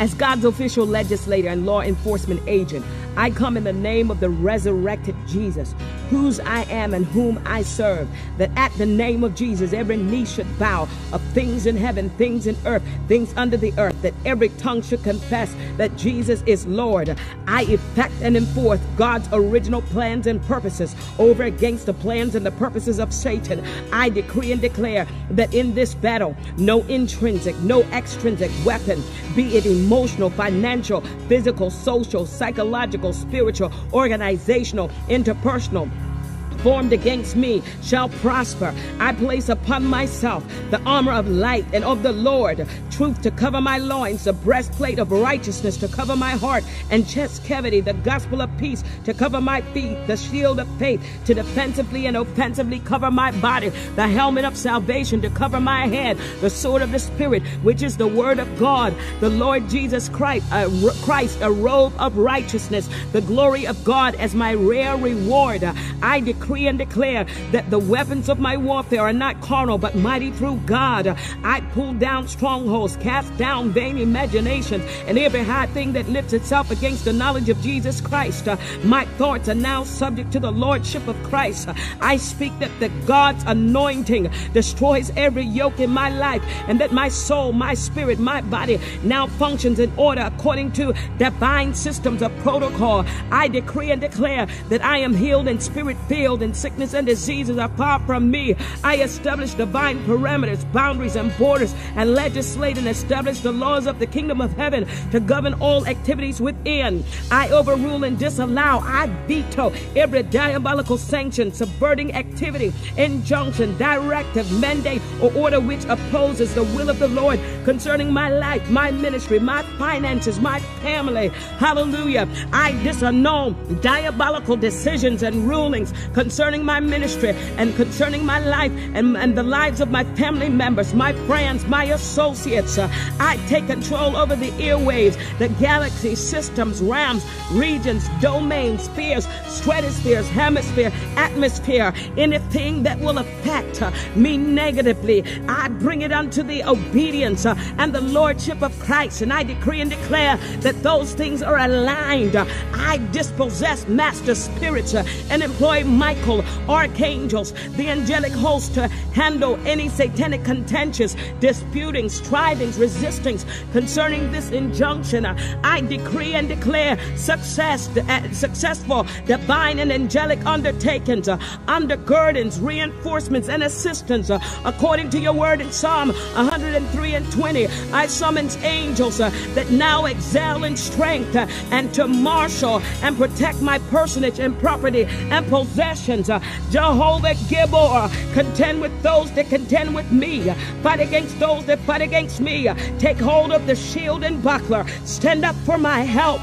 As God's official legislator and law enforcement agent, I come in the name of the resurrected Jesus, whose I am and whom I serve, that at the name of Jesus every knee should bow of things in heaven, things in earth, things under the earth, that every tongue should confess that Jesus is Lord. I effect and enforce God's original plans and purposes over against the plans and the purposes of Satan. I decree and declare that in this battle, no intrinsic, no extrinsic weapon, be it emotional, financial, physical, social, psychological, spiritual, organizational, interpersonal, formed against me shall prosper. I place upon myself the armor of light and of the Lord, truth to cover my loins, the breastplate of righteousness to cover my heart and chest cavity, the gospel of peace to cover my feet, the shield of faith to defensively and offensively cover my body, the helmet of salvation to cover my head, the sword of the Spirit, which is the word of God, the Lord Jesus Christ, Christ, a robe of righteousness, the glory of God as my rare reward. I declare decree and declare that the weapons of my warfare are not carnal, but mighty through God. I pull down strongholds, cast down vain imaginations, and every high thing that lifts itself against the knowledge of Jesus Christ. Uh, my thoughts are now subject to the lordship of Christ. I speak that the God's anointing destroys every yoke in my life, and that my soul, my spirit, my body now functions in order according to divine systems of protocol. I decree and declare that I am healed and spirit filled and sickness and diseases are far from me. I establish divine parameters, boundaries, and borders, and legislate and establish the laws of the kingdom of heaven to govern all activities within. I overrule and disallow, I veto every diabolical sanction, subverting activity, injunction, directive, mandate, or order which opposes the will of the Lord concerning my life, my ministry, my finances, my family. Hallelujah. I disannul diabolical decisions and rulings concerning my ministry and concerning my life and, and the lives of my family members, my friends, my associates. Uh, I take control over the airwaves, the galaxy systems, realms, regions, domains, spheres, stratospheres, hemisphere, atmosphere, anything that will affect uh, me negatively. I bring it unto the obedience uh, and the lordship of Christ, and I decree and declare that those things are aligned. I dispossess master spirits uh, and employ my Archangels, the angelic host to handle any satanic contentions, disputings, strivings, resistings concerning this injunction. I decree and declare success, uh, successful divine and angelic undertakings, uh, undergirdings, reinforcements, and assistance uh, according to your word in Psalm 103 and 20. I summons angels that now excel in strength and to marshal and protect my personage and property and possession uh, Jehovah Gibbor, uh, contend with those that contend with me. Uh, fight against those that fight against me. Uh, take hold of the shield and buckler. Stand up for my help.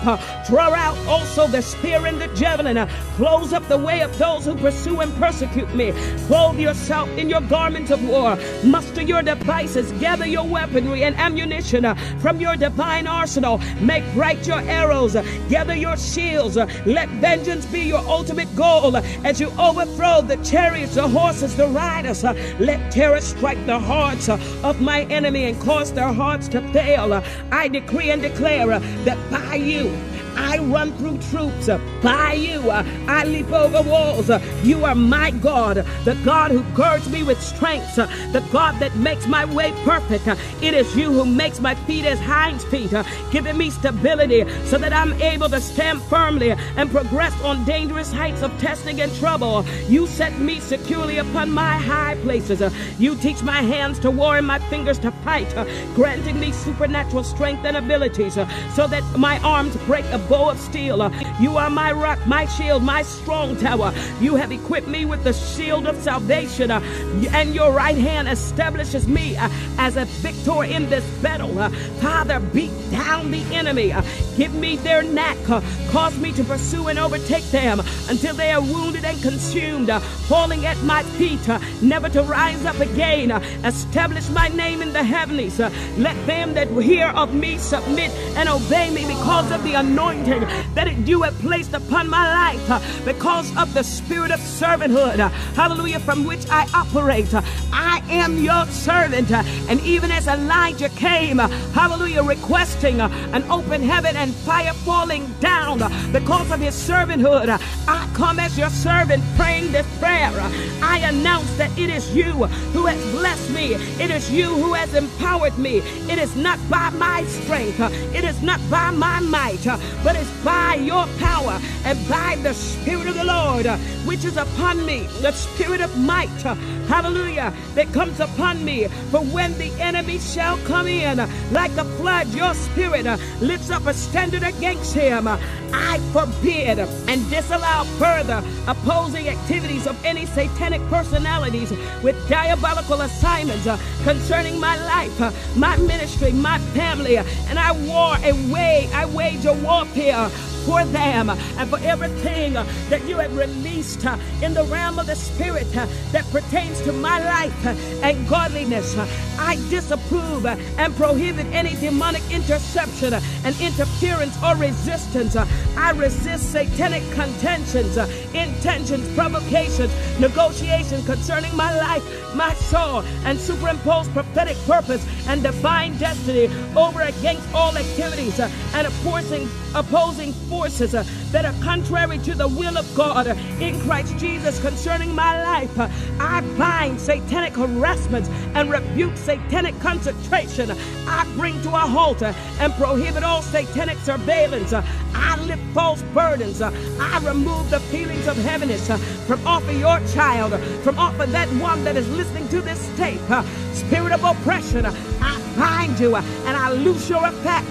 Draw out also the spear and the javelin. Close up the way of those who pursue and persecute me. Clothe yourself in your garments of war. Muster your devices. Gather your weaponry and ammunition from your divine arsenal. Make bright your arrows. Gather your shields. Let vengeance be your ultimate goal as you overthrow the chariots, the horses, the riders. Uh, let terror strike the hearts uh, of my enemy and cause their hearts to fail. Uh, I decree and declare that by you, I run through troops. Uh, by you, uh, I leap over walls. Uh, you are my God, the God who girds me with strength, the God that makes my way perfect. It is you who makes my feet as hinds feet, giving me stability so that I'm able to stand firmly and progress on dangerous heights of testing and trouble. You set me securely upon my high places. You teach my hands to war and my fingers to fight, granting me supernatural strength and abilities so that my arms break a bow of steel. You are my rock, my shield, my strong tower. You have equipped me with the shield of salvation, and your right hand establishes me as a victor in this battle. Father, beat down the enemy. Give me their knack. Uh, cause me to pursue and overtake them until they are wounded and consumed, uh, falling at my feet, uh, never to rise up again. Establish my name in the heavenlies. Let them that hear of me submit and obey me because of the anointing that you have placed upon my life, because of the spirit of servanthood. Hallelujah, from which I operate. I am your servant. And even as Elijah came, hallelujah, requesting an open heaven and fire falling down because of his servanthood, I come as your servant praying this prayer. I announce that it is you who has blessed me. It is you who has empowered me. It is not by my strength. It is not by my might, but it's by your power and by the Spirit of the Lord, which is upon me. The Spirit of might. Hallelujah. That comes upon me. For when the enemy shall come in like a flood, your spirit lifts up a against him. I forbid and disallow further opposing activities of any satanic personalities with diabolical assignments concerning my life, my ministry, my family, and I war a way, I wage a warfare for them and for everything that you have released uh, in the realm of the Spirit uh, that pertains to my life and godliness. I disapprove and prohibit any demonic interception and interference or resistance. I resist satanic contentions, intentions, provocations, negotiations concerning my life, my soul, and superimpose prophetic purpose and divine destiny over against all activities and opposing, opposing forces forces uh, that are contrary to the will of God uh, in Christ Jesus concerning my life. Uh, I bind satanic harassment and rebuke satanic concentration. I bring to a halt uh, and prohibit all satanic surveillance. Uh, I lift false burdens. Uh, I remove the feelings of heaviness from off of your child, from off of that one that is listening to this tape. Spirit of oppression, bind you and I loose your effect.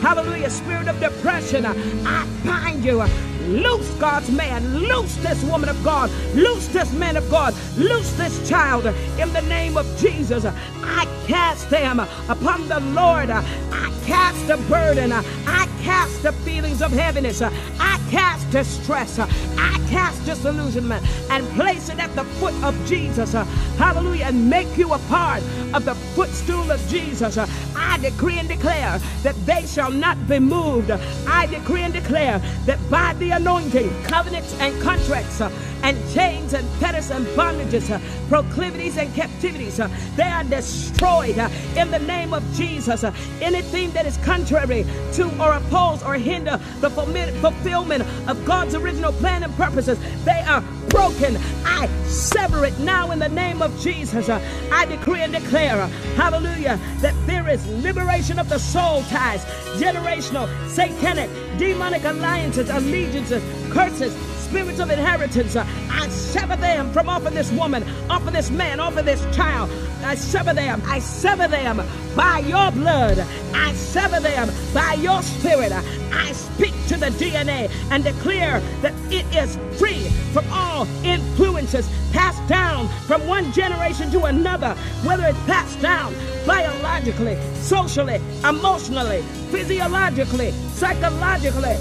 Hallelujah. Spirit of depression, I bind you. Loose God's man. Loose this woman of God. Loose this man of God. Loose this child in the name of Jesus. I cast them upon the Lord. I cast the burden. I cast the feelings of heaviness. I cast distress. I cast disillusionment and place it at the foot of Jesus. Hallelujah. And make you a part of the footstool of Jesus. I decree and declare that they shall not be moved. I decree and declare that by the anointing, covenants and contracts, uh, and chains and fetters and bondages, uh, proclivities and captivities, uh, they are destroyed uh, in the name of Jesus. Anything that is contrary to or oppose or hinder the fulfillment of God's original plan and purposes, they are broken. I sever it now in the name of Jesus. I decree and declare, hallelujah, that there is liberation of the soul ties, generational, satanic, demonic alliances, allegiances, curses, spirits of inheritance. I sever them from off of this woman, off of this man, off of this child. I sever them. I sever them by your blood. I sever them by your spirit. I speak to the DNA and declare that it is free from all influences passed down from one generation to another, whether it's passed down biologically, socially, emotionally, physiologically, psychologically,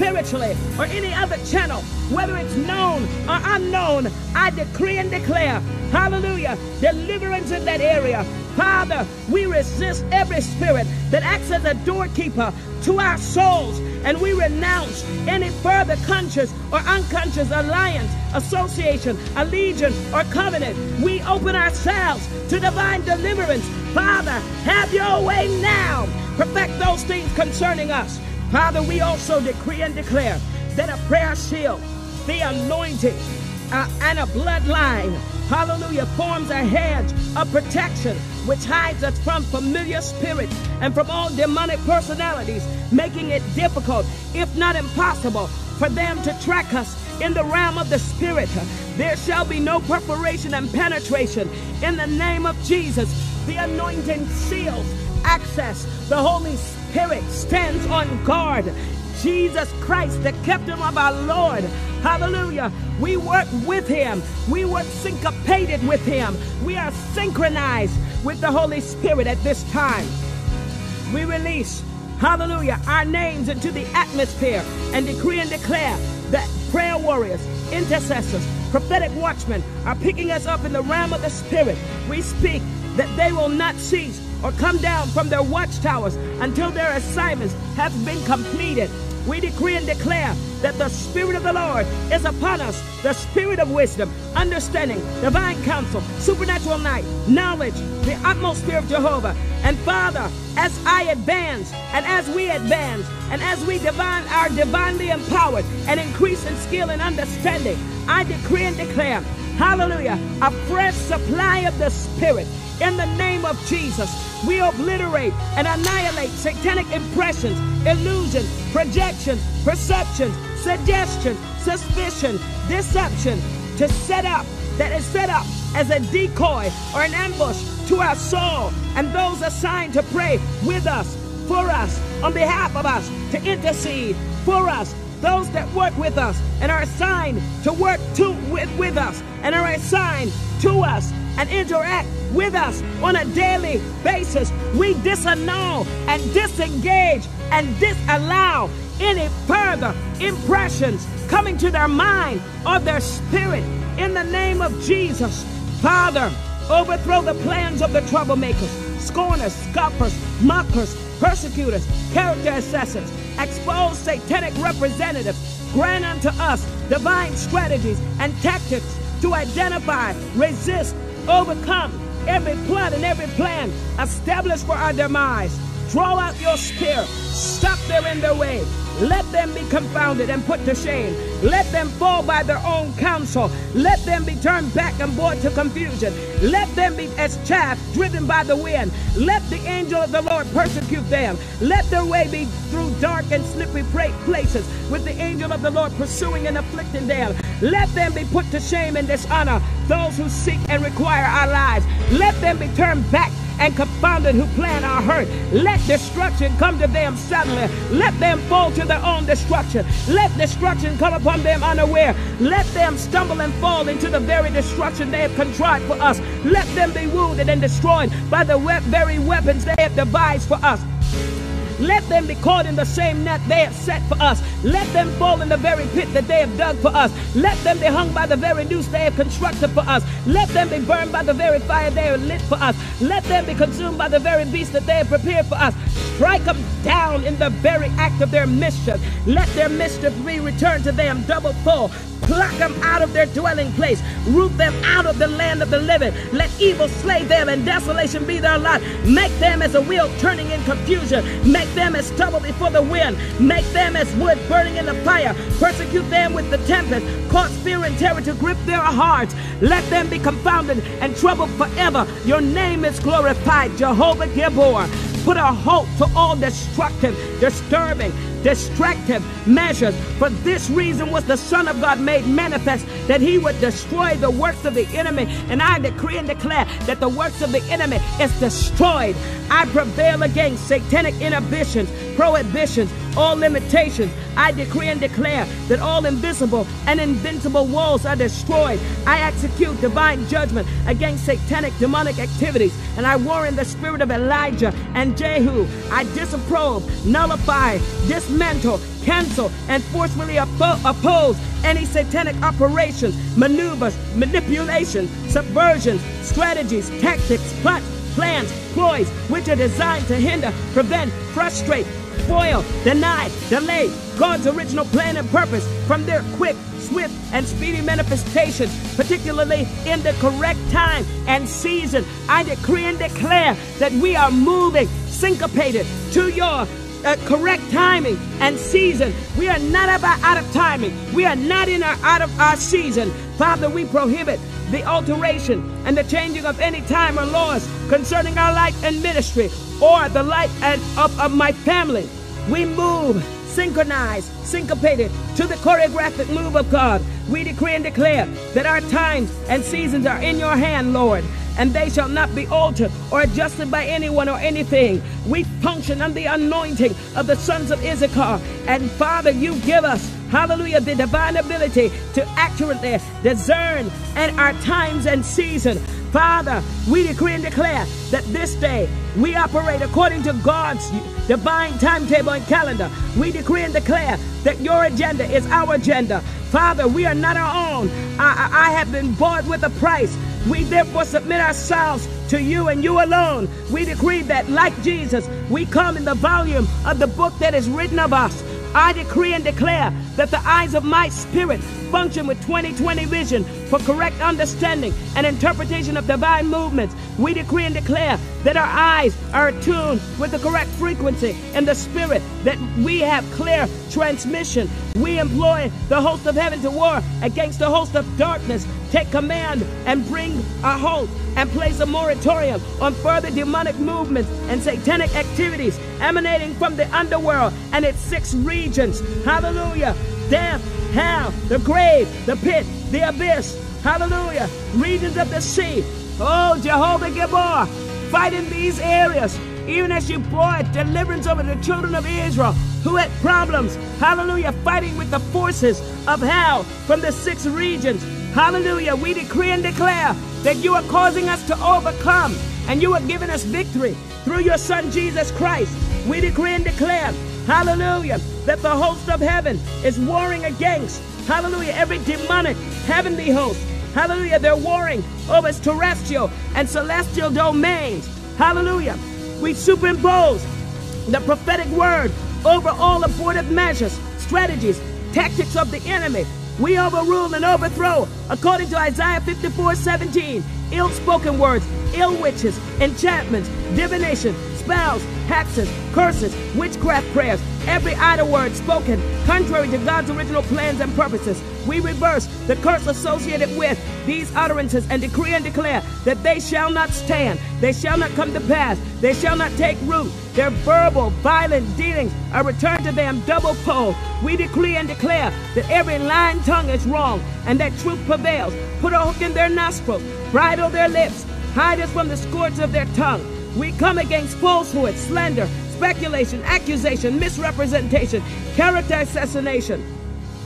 spiritually, or any other channel, whether it's known or unknown, I decree and declare, hallelujah, deliverance in that area. Father, we resist every spirit that acts as a doorkeeper to our souls, and we renounce any further conscious or unconscious alliance, association, allegiance, or covenant. We open ourselves to divine deliverance. Father, have your way now. Perfect those things concerning us. Father, we also decree and declare that a prayer shield, the anointing, uh, and a bloodline, hallelujah, forms a hedge of protection which hides us from familiar spirits and from all demonic personalities, making it difficult, if not impossible, for them to track us in the realm of the spirit. There shall be no perforation and penetration in the name of Jesus. The anointing seals access. The Holy Spirit stands on guard. Jesus Christ, the captain of our Lord. Hallelujah. We work with him. We work syncopated with him. We are synchronized with the Holy Spirit at this time. We release, hallelujah, our names into the atmosphere and decree and declare that prayer warriors, intercessors, prophetic watchmen are picking us up in the realm of the Spirit. We speak that they will not cease or come down from their watchtowers until their assignments have been completed. We decree and declare that the Spirit of the Lord is upon us the Spirit of wisdom, understanding, divine counsel, supernatural night, knowledge, the atmosphere of Jehovah. And Father, as I advance and as we advance and as we divine are divinely empowered and increase in skill and understanding, I decree and declare, hallelujah, a fresh supply of the Spirit in the name of Jesus. We obliterate and annihilate satanic impressions, illusions, projections, perceptions, suggestions, suspicion, deception to set up that is set up as a decoy or an ambush to our soul and those assigned to pray with us, for us, on behalf of us, to intercede for us, those that work with us and are assigned to work to with, with us and are assigned to us and interact with us on a daily basis. We disannul and disengage and disallow any further impressions coming to their mind or their spirit in the name of Jesus. Father, overthrow the plans of the troublemakers, scorners, scoffers, mockers, persecutors, character assassins, expose satanic representatives, grant unto us divine strategies and tactics to identify, resist, overcome every plot and every plan established for our demise. Draw out your spear, stop them in their way, let them be confounded and put to shame. Let them fall by their own counsel. Let them be turned back and brought to confusion. Let them be as chaff driven by the wind. Let the angel of the Lord persecute them. Let their way be through dark and slippery places, with the angel of the Lord pursuing and afflicting them. Let them be put to shame and dishonor, those who seek and require our lives. Let them be turned back and confounded who plan our hurt. Let destruction come to them suddenly. Let them fall to their own destruction. Let destruction come upon them unaware. Let them stumble and fall into the very destruction they have contrived for us. Let them be wounded and destroyed by the very weapons they have devised for us. Let them be caught in the same net they have set for us. Let them fall in the very pit that they have dug for us. Let them be hung by the very noose they have constructed for us. Let them be burned by the very fire they have lit for us. Let them be consumed by the very beast that they have prepared for us. Strike them down in the very act of their mischief. Let their mischief be returned to them double full. Pluck them out of their dwelling place. Root them out of the land of the living. Let evil slay them and desolation be their lot. Make them as a wheel turning in confusion. Make them as stubble before the wind. Make them as wood burning in the fire. Persecute them with the tempest. Cause fear and terror to grip their hearts. Let them be confounded and troubled forever. Your name is glorified, Jehovah Gibbor. Put a halt to all destructive, disturbing, destructive measures. For this reason was the Son of God made manifest that he would destroy the works of the enemy. And I decree and declare that the works of the enemy is destroyed. I prevail against satanic inhibitions, prohibitions, all limitations. I decree and declare that all invisible and invincible walls are destroyed. I execute divine judgment against satanic demonic activities, and I war in the spirit of Elijah and Jehu. I disapprove, nullify, dismantle, cancel, and forcefully oppo- oppose any satanic operations, maneuvers, manipulations, subversions, strategies, tactics, plots, plans, ploys, which are designed to hinder, prevent, frustrate, foil, deny, delay God's original plan and purpose from their quick, swift, and speedy manifestation, particularly in the correct time and season. I decree and declare that we are moving syncopated to your uh, correct timing and season. We are not about out of timing. We are not in our out of our season. Father, we prohibit the alteration and the changing of any time or laws concerning our life and ministry or the life and of, of my family. We move synchronized, syncopated to the choreographic move of God. We decree and declare that our times and seasons are in your hand, Lord, and they shall not be altered or adjusted by anyone or anything. We function under the anointing of the sons of Issachar. And Father, you give us hallelujah, the divine ability to accurately discern and our times and season. Father, we decree and declare that this day we operate according to God's divine timetable and calendar. We decree and declare that your agenda is our agenda. Father, we are not our own. I, I, have been bought with a price. We therefore submit ourselves to you and you alone. We decree that, like Jesus, we come in the volume of the book that is written of us. I decree and declare that the eyes of my spirit function with 2020 vision for correct understanding and interpretation of divine movements. We decree and declare that our eyes are attuned with the correct frequency in the spirit, that we have clear transmission. We employ the host of heaven to war against the host of darkness. Take command and bring a halt and place a moratorium on further demonic movements and satanic activities emanating from the underworld and its six regions. Hallelujah. Death, hell, the grave, the pit, the abyss. Hallelujah. Regions of the sea. Oh, Jehovah Gibbor, fight in these areas. Even as you brought deliverance over the children of Israel who had problems, hallelujah, fighting with the forces of hell from the six regions. Hallelujah. We decree and declare that you are causing us to overcome and you are giving us victory through your Son Jesus Christ. We decree and declare, hallelujah, that the host of heaven is warring against, hallelujah, every demonic heavenly host. Hallelujah, they're warring over its terrestrial and celestial domains. Hallelujah. We superimpose the prophetic word over all abortive measures, strategies, tactics of the enemy. We overrule and overthrow, according to Isaiah 54 17, ill spoken words, ill witches, enchantments, divination, spells, hexes, curses, witchcraft prayers, every idle word spoken contrary to God's original plans and purposes. We reverse the curse associated with these utterances and decree and declare that they shall not stand, they shall not come to pass, they shall not take root. Their verbal, violent dealings are returned to them double fold. We decree and declare that every lying tongue is wrong and that truth prevails. Put a hook in their nostrils, bridle their lips, hide us from the scourge of their tongue. We come against falsehood, slander, speculation, accusation, misrepresentation, character assassination.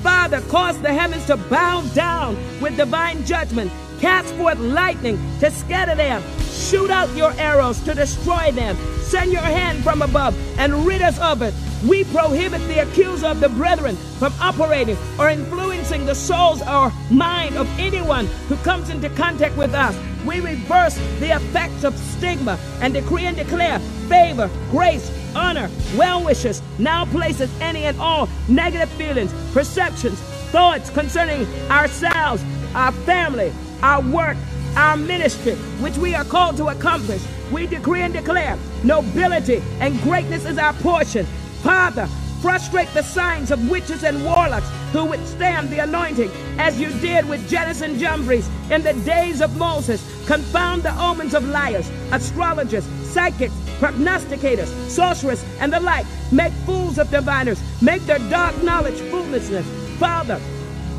Father, cause the heavens to bow down with divine judgment. Cast forth lightning to scatter them. Shoot out your arrows to destroy them. Send your hand from above and rid us of it. We prohibit the accuser of the brethren from operating or influencing the souls or mind of anyone who comes into contact with us. We reverse the effects of stigma and decree and declare favor, grace, honor, well wishes now places any and all negative feelings, perceptions, thoughts concerning ourselves, our family, our work, our ministry, which we are called to accomplish. We decree and declare nobility and greatness is our portion. Father, frustrate the signs of witches and warlocks who withstand the anointing, as you did with Jannes and Jambres in the days of Moses. Confound the omens of liars, astrologers, psychics, prognosticators, sorcerers, and the like. Make fools of diviners. Make their dark knowledge foolishness. Father,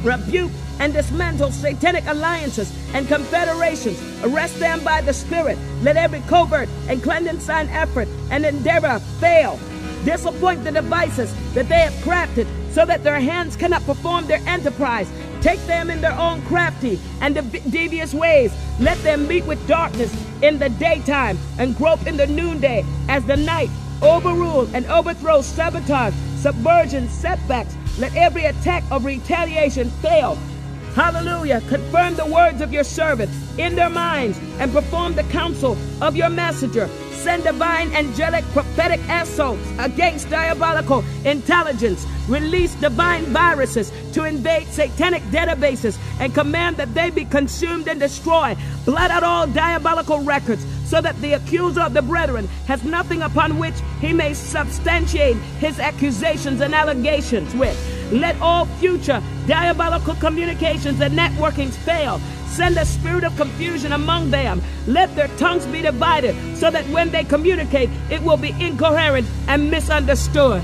rebuke and dismantle satanic alliances and confederations. Arrest them by the Spirit. Let every covert and clandestine effort and endeavor fail. Disappoint the devices that they have crafted so that their hands cannot perform their enterprise. Take them in their own crafty and devious ways. Let them meet with darkness in the daytime and grope in the noonday as the night. Overrule and overthrow sabotage, subversion, setbacks. Let every attack of retaliation fail. Hallelujah. Confirm the words of your servant in their minds and perform the counsel of your messenger send divine angelic prophetic assaults against diabolical intelligence, release divine viruses to invade satanic databases, and command that they be consumed and destroyed. Blot out all diabolical records so that the accuser of the brethren has nothing upon which he may substantiate his accusations and allegations with. Let all future diabolical communications and networkings fail Send a spirit of confusion among them. Let their tongues be divided so that when they communicate, it will be incoherent and misunderstood.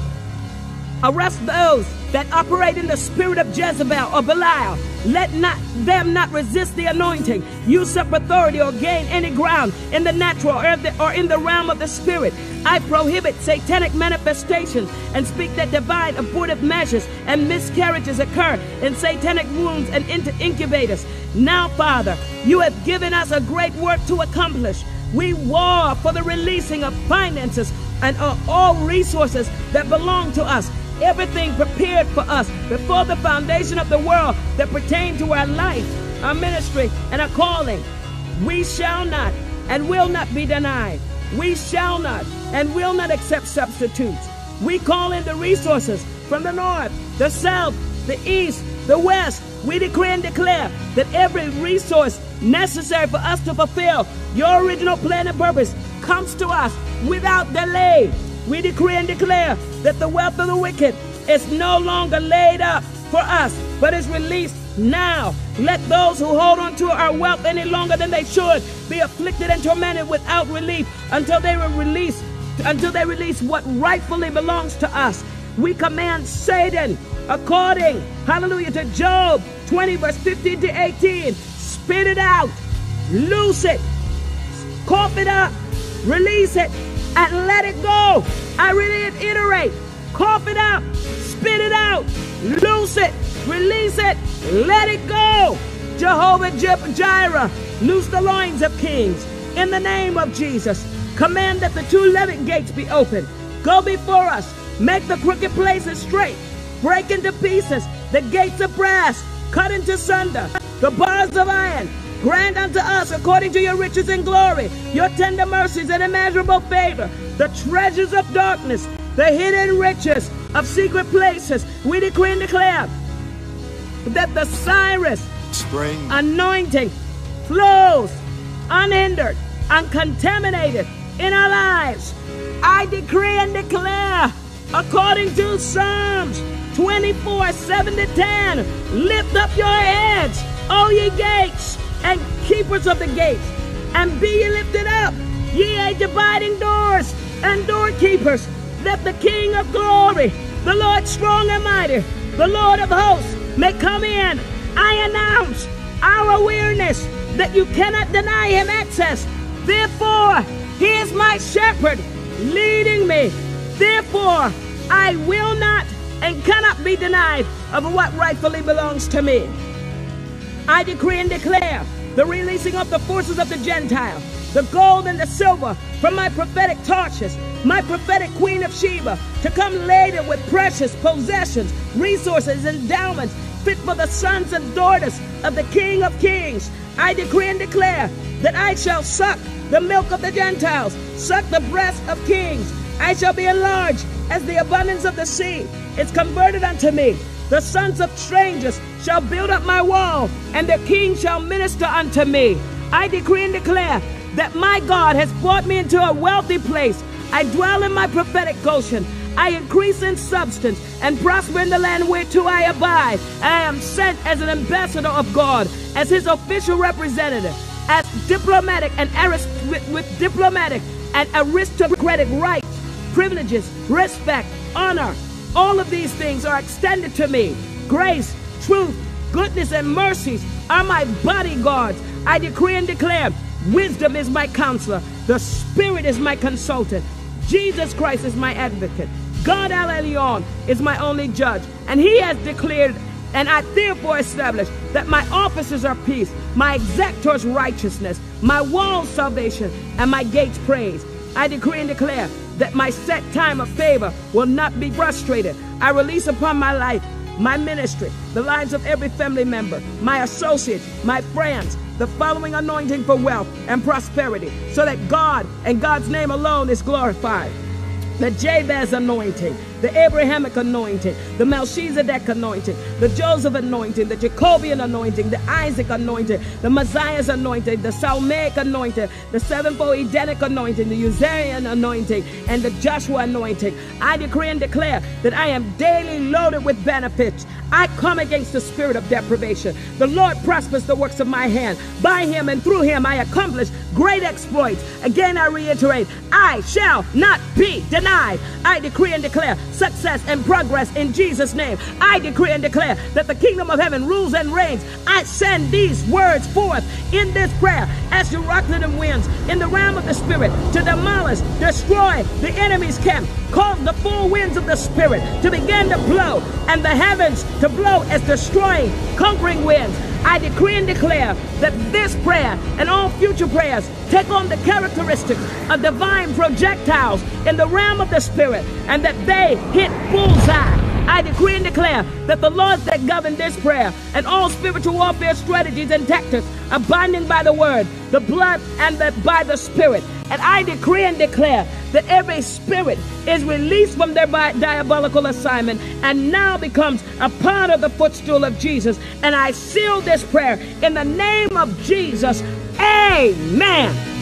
Arrest those that operate in the spirit of Jezebel or Belial. Let not them not resist the anointing, usurp authority, or gain any ground in the natural or, the, or in the realm of the spirit. I prohibit satanic manifestations and speak that divine abortive measures and miscarriages occur in satanic wombs and into incubators. Now, Father, you have given us a great work to accomplish. We war for the releasing of finances and uh, all resources that belong to us everything prepared for us before the foundation of the world that pertain to our life, our ministry, and our calling. We shall not and will not be denied. We shall not and will not accept substitutes. We call in the resources from the north, the south, the east, the west. We decree and declare that every resource necessary for us to fulfill your original plan and purpose comes to us without delay. We decree and declare that the wealth of the wicked is no longer laid up for us, but is released now. Let those who hold on to our wealth any longer than they should be afflicted and tormented without relief until they were released, until they release what rightfully belongs to us. We command Satan, according, hallelujah, to Job 20, verse 15 to 18, spit it out, loose it, cough it up, release it, and let it go. I reiterate, cough it up, spit it out, loose it, release it, let it go. Jehovah Jireh, loose the loins of kings. In the name of Jesus, command that the two levied gates be opened. Go before us, make the crooked places straight, break into pieces the gates of brass, cut into sunder the bars of iron, Grant unto us, according to your riches and glory, your tender mercies and immeasurable favor, the treasures of darkness, the hidden riches of secret places. We decree and declare that the Cyrus Spring. anointing flows unhindered, uncontaminated in our lives. I decree and declare, according to Psalms 24 7 to 10, lift up your heads, O ye gates and keepers of the gates, and be ye lifted up, ye a dividing doors and doorkeepers, that the King of glory, the Lord strong and mighty, the Lord of hosts, may come in. I announce our awareness that you cannot deny him access. Therefore, he is my shepherd, leading me. Therefore, I will not and cannot be denied of what rightfully belongs to me. I decree and declare the releasing of the forces of the Gentile, the gold and the silver from my prophetic Tarshish, my prophetic queen of Sheba, to come laden with precious possessions, resources, endowments fit for the sons and daughters of the King of Kings. I decree and declare that I shall suck the milk of the Gentiles, suck the breast of kings. I shall be enlarged as the abundance of the sea is converted unto me. The sons of strangers shall build up my wall, and the king shall minister unto me. I decree and declare that my God has brought me into a wealthy place. I dwell in my prophetic Goshen. I increase in substance and prosper in the land whereto I abide. I am sent as an ambassador of God, as his official representative, as diplomatic and arist- with, with diplomatic and aristocratic rights, privileges, respect, honor, all of these things are extended to me. Grace, truth, goodness, and mercies are my bodyguards. I decree and declare wisdom is my counselor, the Spirit is my consultant, Jesus Christ is my advocate, God El Elyon is my only judge, and He has declared. And I therefore establish that my officers are peace, my exactors righteousness, my walls salvation, and my gates praise. I decree and declare that my set time of favor will not be frustrated. I release upon my life, my ministry, the lives of every family member, my associates, my friends, the following anointing for wealth and prosperity, so that God and God's name alone is glorified. The Jabez anointing, the Abrahamic anointing, the Melchizedek anointing, the Joseph anointing, the Jacobian anointing, the Isaac anointing, the Messiah's anointing, the Salmaic anointing, the sevenfold Edenic anointing, the Uzarian anointing, and the Joshua anointing. I decree and declare that I am daily loaded with benefits. I come against the spirit of deprivation. The Lord prospers the works of my hand. By him and through him I accomplish great exploits. Again, I reiterate, I shall not be denied denied. I decree and declare success and progress in Jesus' name. I decree and declare that the kingdom of heaven rules and reigns. I send these words forth in this prayer as you rock the winds in the realm of the spirit to demolish, destroy the enemy's camp. Cause the full winds of the spirit to begin to blow and the heavens to blow as destroying, conquering winds. I decree and declare that this prayer and all future prayers take on the characteristics of divine projectiles in the realm of the spirit and that they hit bullseye. I decree and declare that the laws that govern this prayer and all spiritual warfare strategies and tactics are binding by the word, the blood, and the, by the spirit. And I decree and declare that every spirit is released from their diabolical assignment and now becomes a part of the footstool of Jesus. And I seal this prayer in the name of Jesus. Amen.